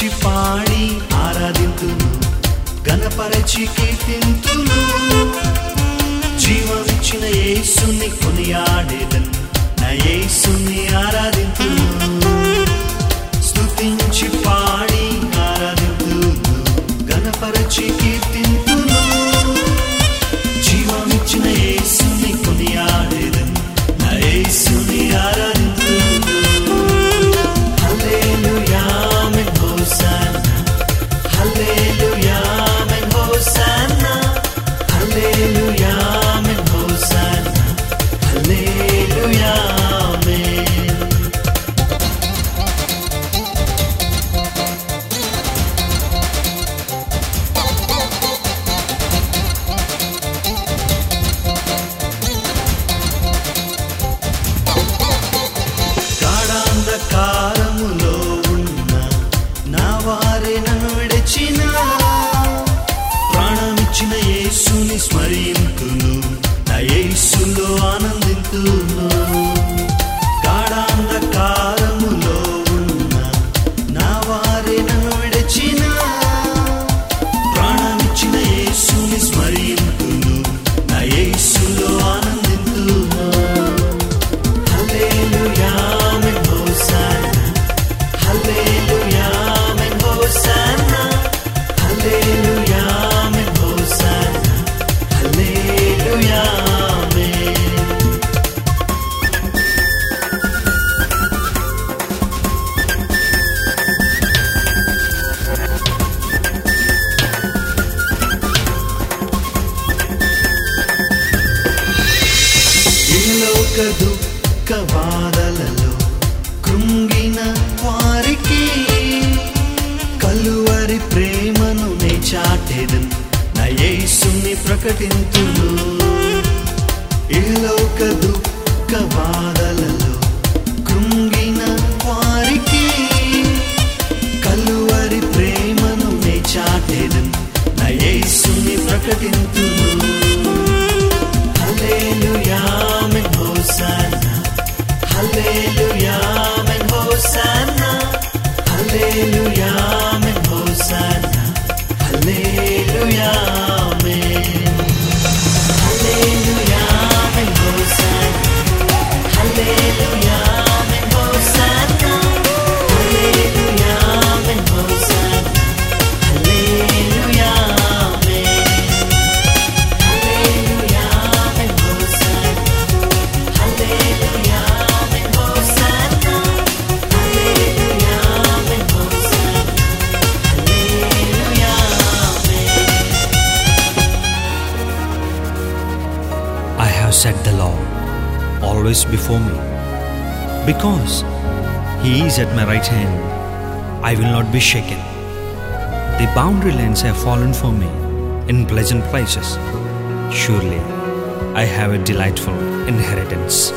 స్తుతించి పాడి ఆరాధింతును గణపరచి కీర్తింతును. జీవమిచ్చిన యేసుని కొనియాడేదన్ నా యేసుని ఆరాధి కారములో ఉన్న నా వారే నన్ను విడిచిన స్మరింతును నా యేసులో ఆనందింతును. దుఃఖ బాధలలో కృంగిన వారికి కలువరి ప్రేమను నే చాటెదను నా యేసుని ప్రకటింతును. ఇలోక దుఃఖ బాధలలో Set the Lord always before me. Because He is at my right hand, I will not be shaken. The boundary lines have fallen for me in pleasant places. Surely I have a delightful inheritance.